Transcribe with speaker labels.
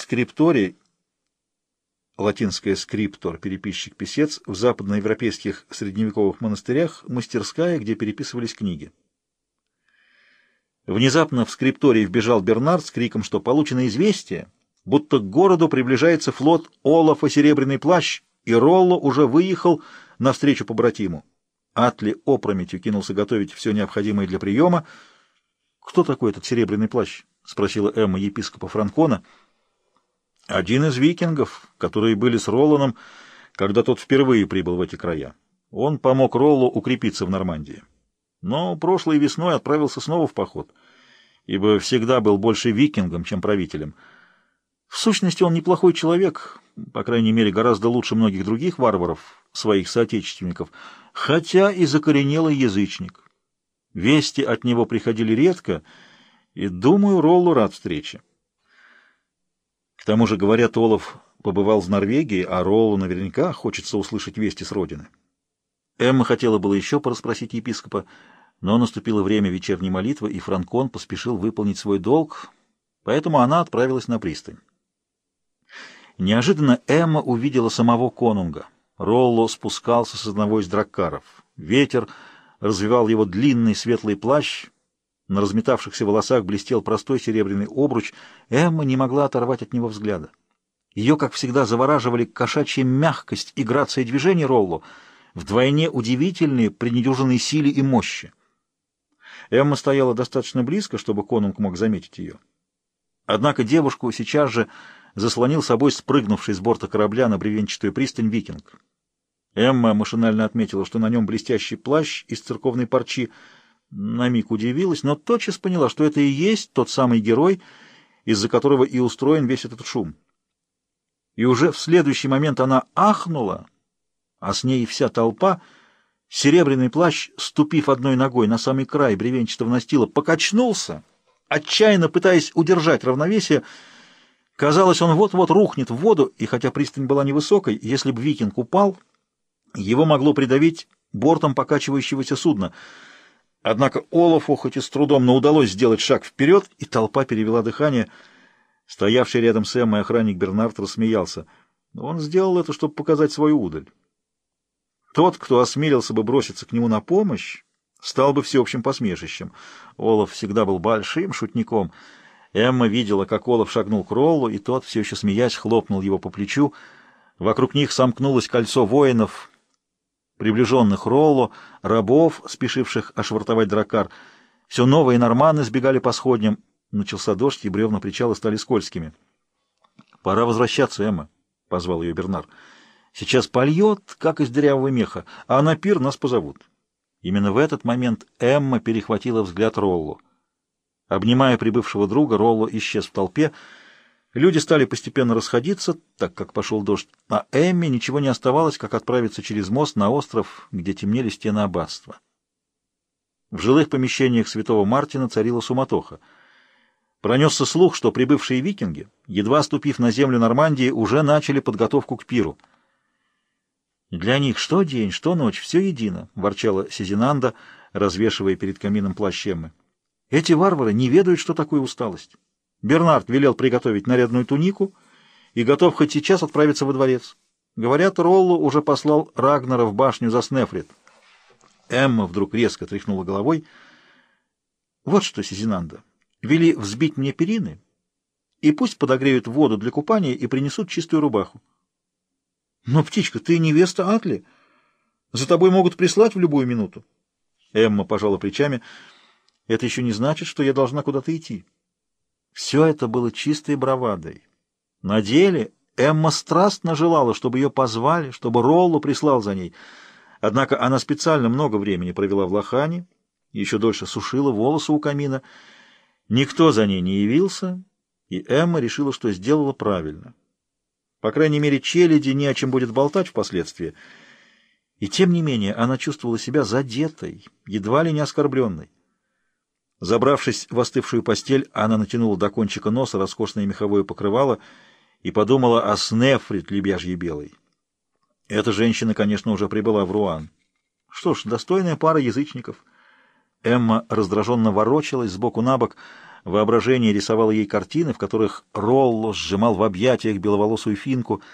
Speaker 1: скрипторий, латинское скриптор, переписчик-писец, в западноевропейских средневековых монастырях мастерская, где переписывались книги. Внезапно в скриптории вбежал Бернард с криком, что получено известие, будто к городу приближается флот Олафа Серебряный плащ, и Ролло уже выехал навстречу побратиму. Атли опрометью кинулся готовить все необходимое для приема. «Кто такой этот Серебряный плащ?» — спросила Эмма епископа Франкона. «Один из викингов, которые были с Ролланом, когда тот впервые прибыл в эти края. Он помог Роллу укрепиться в Нормандии. Но прошлой весной отправился снова в поход, ибо всегда был больше викингом, чем правителем». В сущности, он неплохой человек, по крайней мере, гораздо лучше многих других варваров, своих соотечественников, хотя и закоренелый язычник. Вести от него приходили редко, и, думаю, Роллу рад встрече. Тому же, говорят, Олаф побывал в Норвегии, а Роллу наверняка хочется услышать вести с родины. Эмма хотела было еще порасспросить епископа, но наступило время вечерней молитвы, и Франкон поспешил выполнить свой долг, поэтому она отправилась на пристань. Неожиданно Эмма увидела самого конунга. Ролло спускался с одного из драккаров. Ветер развивал его длинный светлый плащ. На разметавшихся волосах блестел простой серебряный обруч. Эмма не могла оторвать от него взгляда. Ее, как всегда, завораживали кошачья мягкость и грация движений Ролло, вдвойне удивительные при недюжинной силе и мощи. Эмма стояла достаточно близко, чтобы конунг мог заметить ее. Однако девушку сейчас же заслонил собой спрыгнувший с борта корабля на бревенчатую пристань викинг. Эмма машинально отметила, что на нем блестящий плащ из церковной парчи. На миг удивилась, но тотчас поняла, что это и есть тот самый герой, из-за которого и устроен весь этот шум. И уже в следующий момент она ахнула, а с ней вся толпа, серебряный плащ, ступив одной ногой на самый край бревенчатого настила, покачнулся, отчаянно пытаясь удержать равновесие, Казалось, он вот-вот рухнет в воду, и хотя пристань была невысокой, если бы викинг упал, его могло придавить бортом покачивающегося судна. Однако Олафу хоть и с трудом, но удалось сделать шаг вперед, и толпа перевела дыхание. Стоявший рядом с Эммой охранник Бернард рассмеялся. Он сделал это, чтобы показать свою удаль. Тот, кто осмелился бы броситься к нему на помощь, стал бы всеобщим посмешищем. Олаф всегда был большим шутником — Эмма видела, как Олаф шагнул к Роллу, и тот, все еще смеясь, хлопнул его по плечу. Вокруг них сомкнулось кольцо воинов, приближенных Роллу, рабов, спешивших ошвартовать дракар. Все новые норманы сбегали по сходням. Начался дождь, и бревна причала стали скользкими. — Пора возвращаться, Эмма, — позвал ее Бернар. — Сейчас польет, как из дырявого меха, а на пир нас позовут. Именно в этот момент Эмма перехватила взгляд Роллу. Обнимая прибывшего друга, Ролло исчез в толпе. Люди стали постепенно расходиться, так как пошел дождь, а Эмми ничего не оставалось, как отправиться через мост на остров, где темнели стены аббатства. В жилых помещениях святого Мартина царила суматоха. Пронесся слух, что прибывшие викинги, едва ступив на землю Нормандии, уже начали подготовку к пиру. «Для них что день, что ночь, все едино», — ворчала Сизинанда, развешивая перед камином плащ Эммы. Эти варвары не ведают, что такое усталость. Бернард велел приготовить нарядную тунику и готов хоть сейчас отправиться во дворец. Говорят, Роллу уже послал Рагнара в башню за Снефрит. Эмма вдруг резко тряхнула головой. Вот что, Сизинанда, вели взбить мне перины, и пусть подогреют воду для купания и принесут чистую рубаху. Но, птичка, ты невеста Атли. За тобой могут прислать в любую минуту. Эмма пожала плечами — это еще не значит, что я должна куда-то идти. Все это было чистой бравадой. На деле Эмма страстно желала, чтобы ее позвали, чтобы Роллу прислал за ней. Однако она специально много времени провела в лохане, еще дольше сушила волосы у камина. Никто за ней не явился, и Эмма решила, что сделала правильно. По крайней мере, челяди не о чем будет болтать впоследствии. И тем не менее она чувствовала себя задетой, едва ли не оскорбленной. Забравшись в остывшую постель, она натянула до кончика носа роскошное меховое покрывало и подумала о Снефрит лебяжьей белой. Эта женщина, конечно, уже прибыла в Руан. Что ж, достойная пара язычников. Эмма раздраженно ворочалась сбоку на бок. Воображение рисовало ей картины, в которых Ролло сжимал в объятиях беловолосую финку —